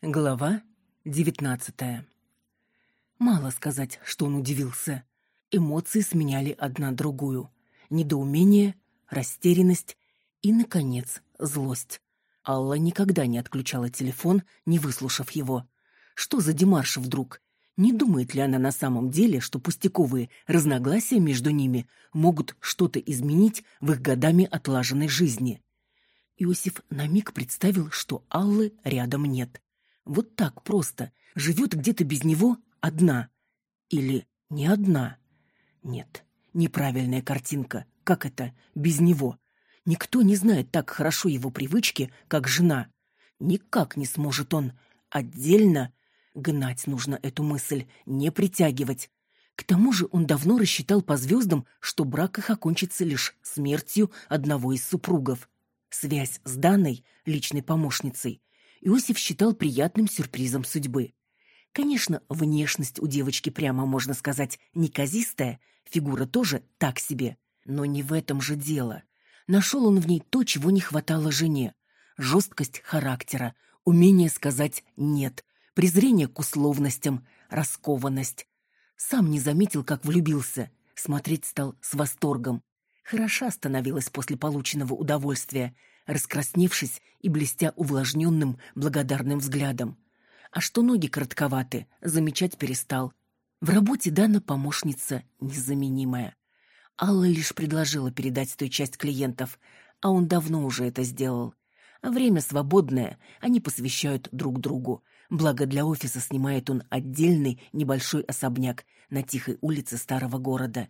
Глава девятнадцатая. Мало сказать, что он удивился. Эмоции сменяли одна другую. Недоумение, растерянность и, наконец, злость. Алла никогда не отключала телефон, не выслушав его. Что за демарш вдруг? Не думает ли она на самом деле, что пустяковые разногласия между ними могут что-то изменить в их годами отлаженной жизни? Иосиф на миг представил, что Аллы рядом нет. Вот так просто. Живет где-то без него одна. Или не одна. Нет, неправильная картинка. Как это без него? Никто не знает так хорошо его привычки, как жена. Никак не сможет он отдельно гнать нужно эту мысль, не притягивать. К тому же он давно рассчитал по звездам, что брак их окончится лишь смертью одного из супругов. Связь с Даной, личной помощницей, Иосиф считал приятным сюрпризом судьбы. Конечно, внешность у девочки прямо, можно сказать, неказистая, фигура тоже так себе. Но не в этом же дело. Нашел он в ней то, чего не хватало жене. Жесткость характера, умение сказать «нет», презрение к условностям, раскованность. Сам не заметил, как влюбился. Смотреть стал с восторгом. Хороша становилась после полученного удовольствия, раскрасневшись и блестя увлажненным, благодарным взглядом. А что ноги коротковаты, замечать перестал. В работе Дана помощница незаменимая. Алла лишь предложила передать той часть клиентов, а он давно уже это сделал. Время свободное, они посвящают друг другу. Благо для офиса снимает он отдельный небольшой особняк на тихой улице старого города.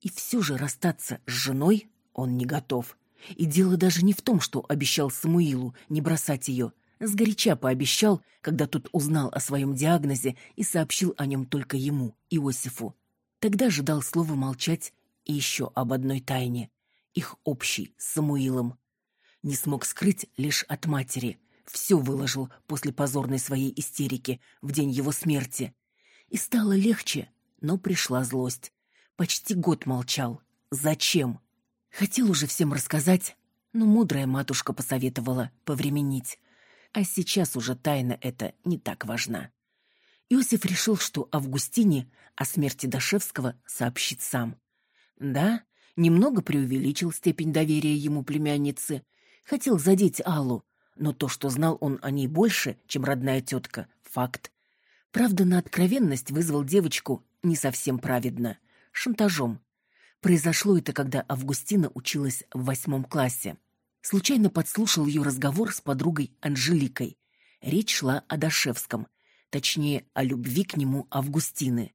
И все же расстаться с женой он не готов. И дело даже не в том, что обещал Самуилу не бросать ее. Сгоряча пообещал, когда тот узнал о своем диагнозе и сообщил о нем только ему, Иосифу. Тогда же дал слово молчать и еще об одной тайне. Их общей с Самуилом. Не смог скрыть лишь от матери. Все выложил после позорной своей истерики в день его смерти. И стало легче, но пришла злость. Почти год молчал. Зачем? Хотел уже всем рассказать, но мудрая матушка посоветовала повременить. А сейчас уже тайна эта не так важна. Иосиф решил, что Августине о смерти Дашевского сообщит сам. Да, немного преувеличил степень доверия ему племянницы, хотел задеть Аллу, но то, что знал он о ней больше, чем родная тетка, факт. Правда, на откровенность вызвал девочку не совсем праведно, шантажом. Произошло это, когда Августина училась в восьмом классе. Случайно подслушал ее разговор с подругой Анжеликой. Речь шла о Дашевском, точнее, о любви к нему Августины.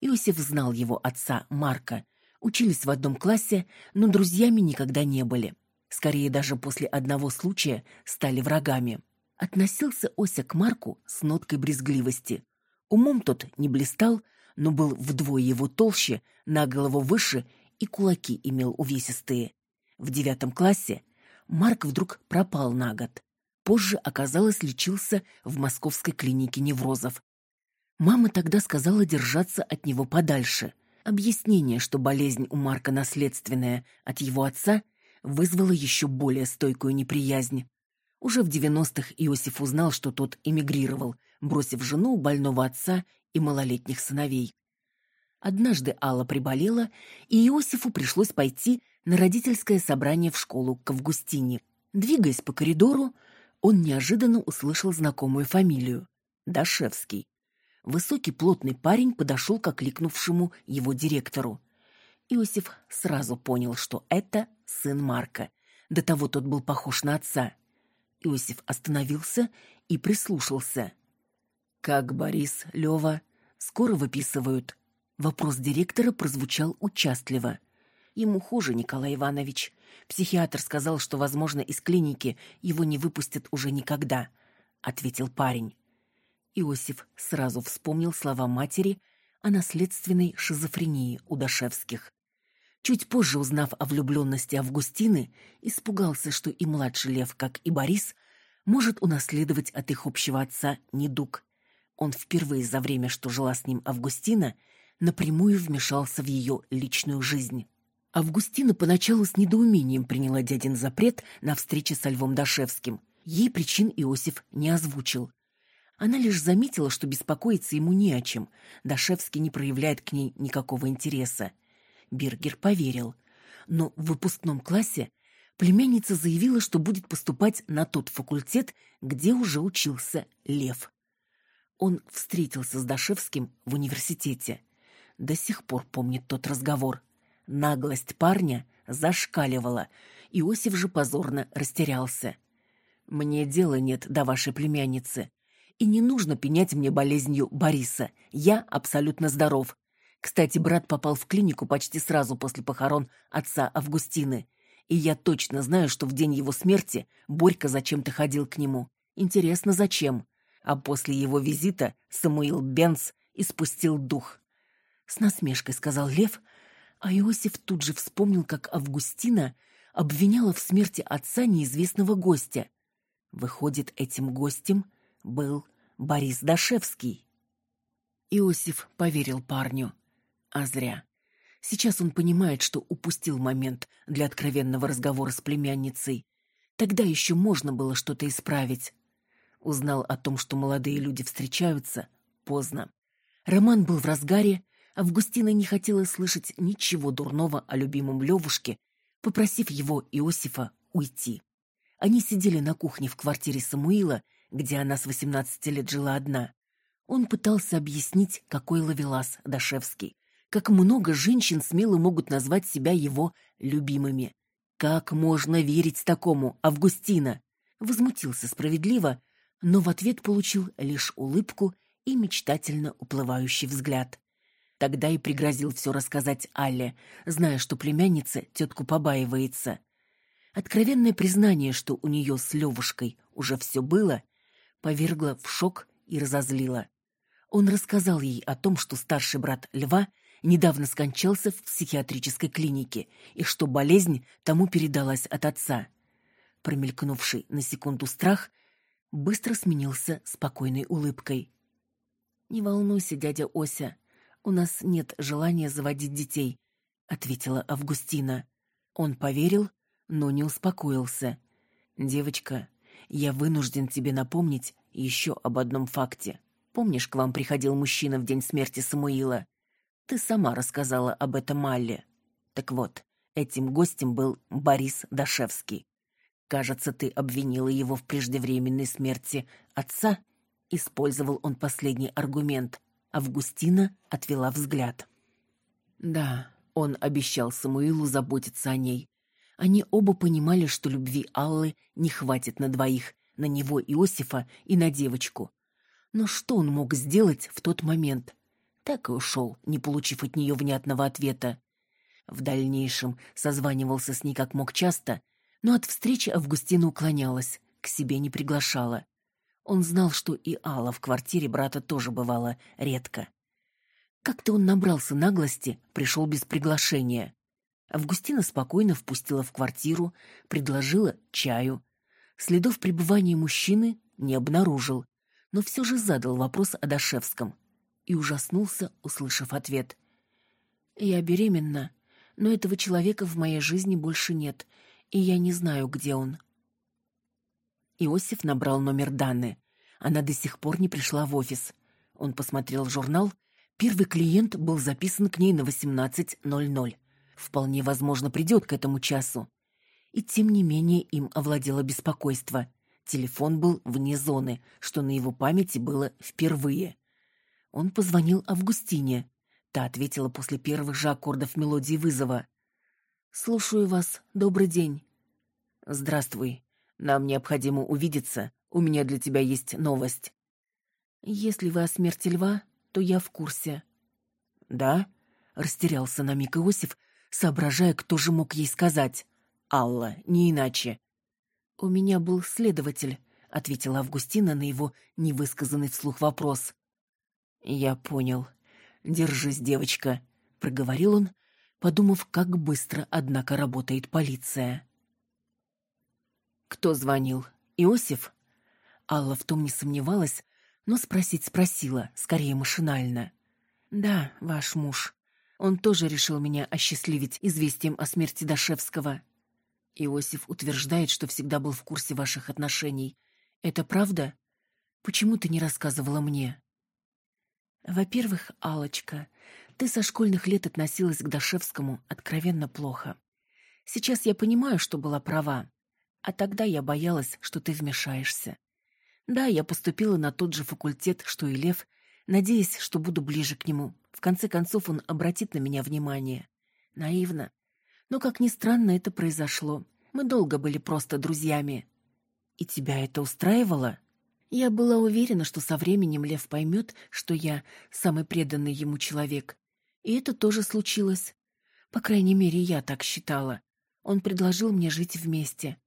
Иосиф знал его отца Марка, учились в одном классе, но друзьями никогда не были. Скорее, даже после одного случая стали врагами. Относился Ося к Марку с ноткой брезгливости. Умом тот не блистал, но был вдвое его толще, на голову выше и кулаки имел увесистые. В девятом классе Марк вдруг пропал на год. Позже, оказалось, лечился в московской клинике неврозов. Мама тогда сказала держаться от него подальше. Объяснение, что болезнь у Марка наследственная от его отца, вызвало еще более стойкую неприязнь. Уже в девяностых Иосиф узнал, что тот эмигрировал, бросив жену, больного отца и малолетних сыновей. Однажды Алла приболела, и Иосифу пришлось пойти на родительское собрание в школу к Августине. Двигаясь по коридору, он неожиданно услышал знакомую фамилию – Дашевский. Высокий плотный парень подошел к окликнувшему его директору. Иосиф сразу понял, что это сын Марка. До того тот был похож на отца. Иосиф остановился и прислушался – «Как Борис, Лева? Скоро выписывают?» Вопрос директора прозвучал участливо. Ему хуже, Николай Иванович. Психиатр сказал, что, возможно, из клиники его не выпустят уже никогда, ответил парень. Иосиф сразу вспомнил слова матери о наследственной шизофрении у Дашевских. Чуть позже, узнав о влюбленности Августины, испугался, что и младший Лев, как и Борис, может унаследовать от их общего отца недуг. Он впервые за время, что жила с ним Августина, напрямую вмешался в ее личную жизнь. Августина поначалу с недоумением приняла дядин запрет на встрече со Львом Дашевским. Ей причин Иосиф не озвучил. Она лишь заметила, что беспокоиться ему не о чем. Дашевский не проявляет к ней никакого интереса. Бергер поверил. Но в выпускном классе племянница заявила, что будет поступать на тот факультет, где уже учился Лев. Он встретился с Дашевским в университете. До сих пор помнит тот разговор. Наглость парня зашкаливала. Иосиф же позорно растерялся. «Мне дела нет до вашей племянницы. И не нужно пенять мне болезнью Бориса. Я абсолютно здоров. Кстати, брат попал в клинику почти сразу после похорон отца Августины. И я точно знаю, что в день его смерти Борька зачем-то ходил к нему. Интересно, зачем? А после его визита Самуил Бенц испустил дух. С насмешкой сказал Лев, а Иосиф тут же вспомнил, как Августина обвиняла в смерти отца неизвестного гостя. Выходит, этим гостем был Борис Дашевский. Иосиф поверил парню. А зря. Сейчас он понимает, что упустил момент для откровенного разговора с племянницей. Тогда еще можно было что-то исправить. Узнал о том, что молодые люди встречаются, поздно. Роман был в разгаре, Августина не хотела слышать ничего дурного о любимом Левушке, попросив его, Иосифа, уйти. Они сидели на кухне в квартире Самуила, где она с 18 лет жила одна. Он пытался объяснить, какой ловелас Дашевский, как много женщин смело могут назвать себя его любимыми. Как можно верить такому, Августина? Возмутился справедливо, но в ответ получил лишь улыбку и мечтательно уплывающий взгляд. Тогда и пригрозил все рассказать Алле, зная, что племянница тетку побаивается. Откровенное признание, что у нее с Левушкой уже все было, повергло в шок и разозлило. Он рассказал ей о том, что старший брат Льва недавно скончался в психиатрической клинике и что болезнь тому передалась от отца. Промелькнувший на секунду страх быстро сменился спокойной улыбкой. «Не волнуйся, дядя Ося, у нас нет желания заводить детей», — ответила Августина. Он поверил, но не успокоился. «Девочка, я вынужден тебе напомнить еще об одном факте. Помнишь, к вам приходил мужчина в день смерти Самуила? Ты сама рассказала об этом Малле. Так вот, этим гостем был Борис Дашевский. Кажется, ты обвинила его в преждевременной смерти отца. Использовал он последний аргумент. Августина отвела взгляд. Да, он обещал Самуилу заботиться о ней, они оба понимали, что любви Аллы не хватит на двоих, на него Иосифа и на девочку. Но что он мог сделать в тот момент? Так и ушел, не получив от нее внятного ответа. В дальнейшем созванивался с ней как мог часто, но от встречи Августина уклонялась, к себе не приглашала. Он знал, что и Алла в квартире брата тоже бывала редко. Как-то он набрался наглости, пришел без приглашения. Августина спокойно впустила в квартиру, предложила чаю. Следов пребывания мужчины не обнаружил, но все же задал вопрос о Дашевском и ужаснулся, услышав ответ. «Я беременна, но этого человека в моей жизни больше нет, и я не знаю, где он». Иосиф набрал номер Даны. Она до сих пор не пришла в офис. Он посмотрел журнал. Первый клиент был записан к ней на 18.00. Вполне возможно, придет к этому часу. И тем не менее им овладело беспокойство. Телефон был вне зоны, что на его памяти было впервые. Он позвонил Августине. Та ответила после первых же аккордов мелодии вызова. «Слушаю вас. Добрый день». «Здравствуй. Нам необходимо увидеться. У меня для тебя есть новость». «Если вы о смерти льва, то я в курсе». «Да?» — растерялся на миг Иосиф, соображая, кто же мог ей сказать. «Алла, не иначе». «У меня был следователь», — ответила Августина на его невысказанный вслух вопрос. «Я понял. Держись, девочка», — проговорил он, подумав, как быстро, однако, работает полиция. «Кто звонил? Иосиф?» Алла в том не сомневалась, но спросить спросила, скорее машинально. «Да, ваш муж. Он тоже решил меня осчастливить известием о смерти Дашевского. Иосиф утверждает, что всегда был в курсе ваших отношений. Это правда? Почему ты не рассказывала мне? Во-первых, алочка ты со школьных лет относилась к Дашевскому откровенно плохо. Сейчас я понимаю, что была права, а тогда я боялась, что ты вмешаешься. Да, я поступила на тот же факультет, что и Лев, надеясь, что буду ближе к нему. В конце концов, он обратит на меня внимание. Наивно. Но, как ни странно, это произошло. Мы долго были просто друзьями. И тебя это устраивало? Я была уверена, что со временем Лев поймет, что я самый преданный ему человек. И это тоже случилось. По крайней мере, я так считала. Он предложил мне жить вместе.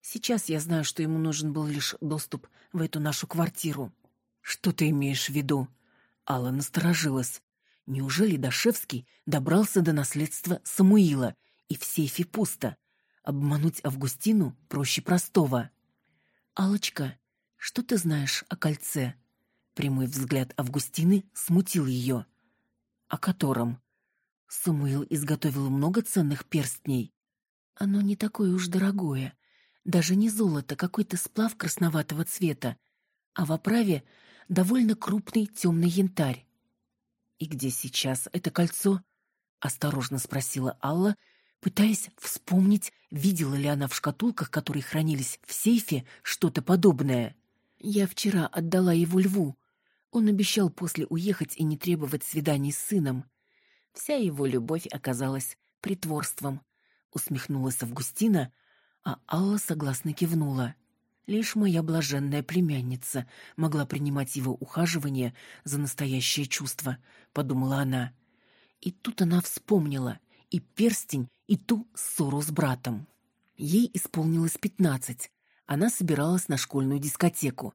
Сейчас я знаю, что ему нужен был лишь доступ в эту нашу квартиру. Что ты имеешь в виду? Алла насторожилась. Неужели Дашевский добрался до наследства Самуила, и в сейфе пусто? Обмануть Августину проще простого. Алочка, что ты знаешь о кольце? Прямой взгляд Августины смутил ее. О котором? Самуил изготовил много ценных перстней. Оно не такое уж дорогое. Даже не золото, какой-то сплав красноватого цвета. А в оправе довольно крупный темный янтарь. «И где сейчас это кольцо?» — осторожно спросила Алла, пытаясь вспомнить, видела ли она в шкатулках, которые хранились в сейфе, что-то подобное. «Я вчера отдала его льву. Он обещал после уехать и не требовать свиданий с сыном. Вся его любовь оказалась притворством», — усмехнулась Августина, а Алла согласно кивнула. Лишь моя блаженная племянница могла принимать его ухаживание за настоящее чувство, подумала она. И тут она вспомнила и перстень, и ту ссору с братом. Ей исполнилось пятнадцать. Она собиралась на школьную дискотеку.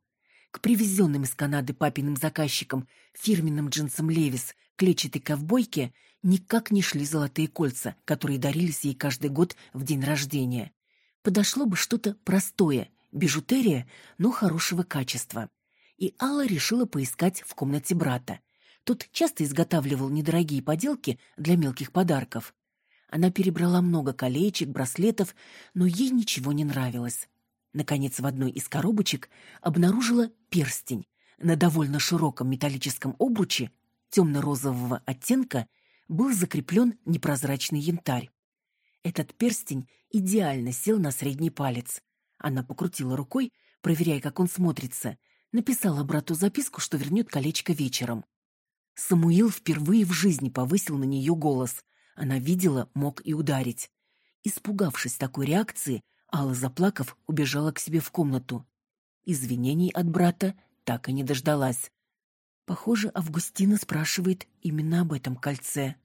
К привезенным из Канады папиным заказчикам фирменным джинсам Левис, клетчатой ковбойке никак не шли золотые кольца, которые дарились ей каждый год в день рождения. Подошло бы что-то простое – бижутерия, но хорошего качества. И Алла решила поискать в комнате брата. Тот часто изготавливал недорогие поделки для мелких подарков. Она перебрала много колечек, браслетов, но ей ничего не нравилось. Наконец, в одной из коробочек обнаружила перстень. На довольно широком металлическом обруче темно-розового оттенка был закреплен непрозрачный янтарь. Этот перстень идеально сел на средний палец. Она покрутила рукой, проверяя, как он смотрится, написала брату записку, что вернет колечко вечером. Самуил впервые в жизни повысил на нее голос. Она видела, мог и ударить. Испугавшись такой реакции, Алла, заплакав, убежала к себе в комнату. Извинений от брата так и не дождалась. Похоже, Августина спрашивает именно об этом кольце.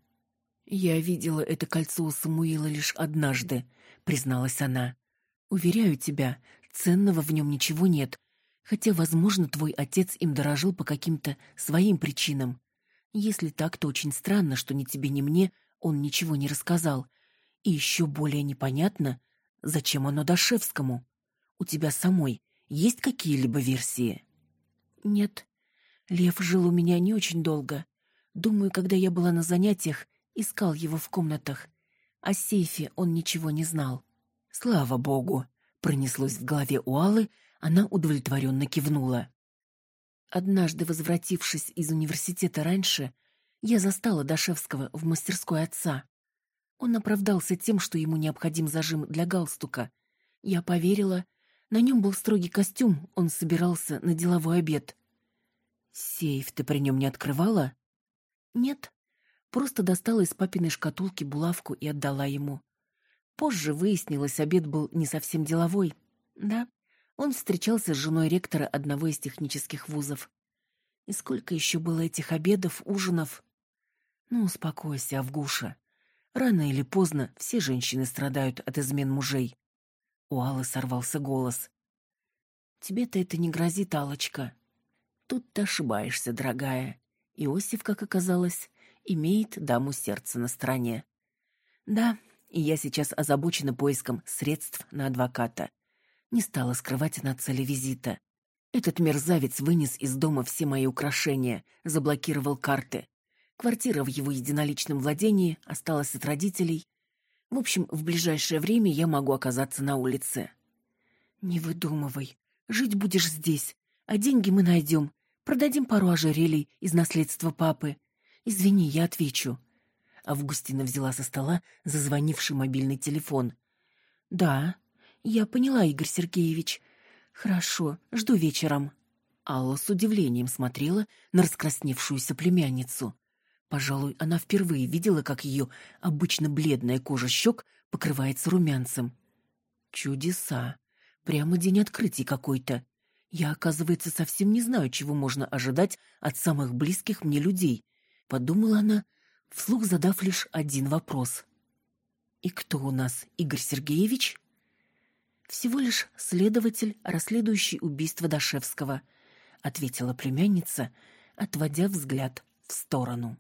«Я видела это кольцо у Самуила лишь однажды», — призналась она. Уверяю тебя, ценного в нем ничего нет, хотя, возможно, твой отец им дорожил по каким-то своим причинам. Если так, то очень странно, что ни тебе, ни мне он ничего не рассказал. И еще более непонятно, зачем оно Дашевскому. У тебя самой есть какие-либо версии? Нет. Лев жил у меня не очень долго. Думаю, когда я была на занятиях, искал его в комнатах. О сейфе он ничего не знал. Слава богу, пронеслось в голове у Аллы, она удовлетворенно кивнула. Однажды, возвратившись из университета раньше, я застала Дашевского в мастерской отца. Он оправдался тем, что ему необходим зажим для галстука. Я поверила. На нем был строгий костюм, он собирался на деловой обед. «Сейф ты при нем не открывала?» «Нет, просто достала из папиной шкатулки булавку и отдала ему. Позже выяснилось, обед был не совсем деловой. Да, он встречался с женой ректора одного из технических вузов. И сколько еще было этих обедов, ужинов? Ну, успокойся, Авгуша. Рано или поздно все женщины страдают от измен мужей. У Аллы сорвался голос. Тебе-то это не грозит, Алочка. Тут ты ошибаешься, дорогая. Иосиф, как оказалось, имеет даму сердца на стороне. Да, и я сейчас озабочена поиском средств на адвоката. Не стала скрывать она цели визита. Этот мерзавец вынес из дома все мои украшения, заблокировал карты. Квартира в его единоличном владении осталась от родителей. В общем, в ближайшее время я могу оказаться на улице. Не выдумывай. Жить будешь здесь. А деньги мы найдем. Продадим пару ожерелий из наследства папы. Извини, я отвечу. Августина взяла со стола зазвонивший мобильный телефон. Да, я поняла, Игорь Сергеевич. Хорошо, жду вечером. Алла с удивлением смотрела на раскрасневшуюся племянницу. Пожалуй, она впервые видела, как ее обычно бледная кожа щек покрывается румянцем. Чудеса! Прямо день открытий какой-то. Я, оказывается, совсем не знаю, чего можно ожидать от самых близких мне людей, подумала она, вслух задав лишь один вопрос. И кто у нас, Игорь Сергеевич? Всего лишь следователь, расследующий убийство Дашевского, ответила племянница, отводя взгляд в сторону.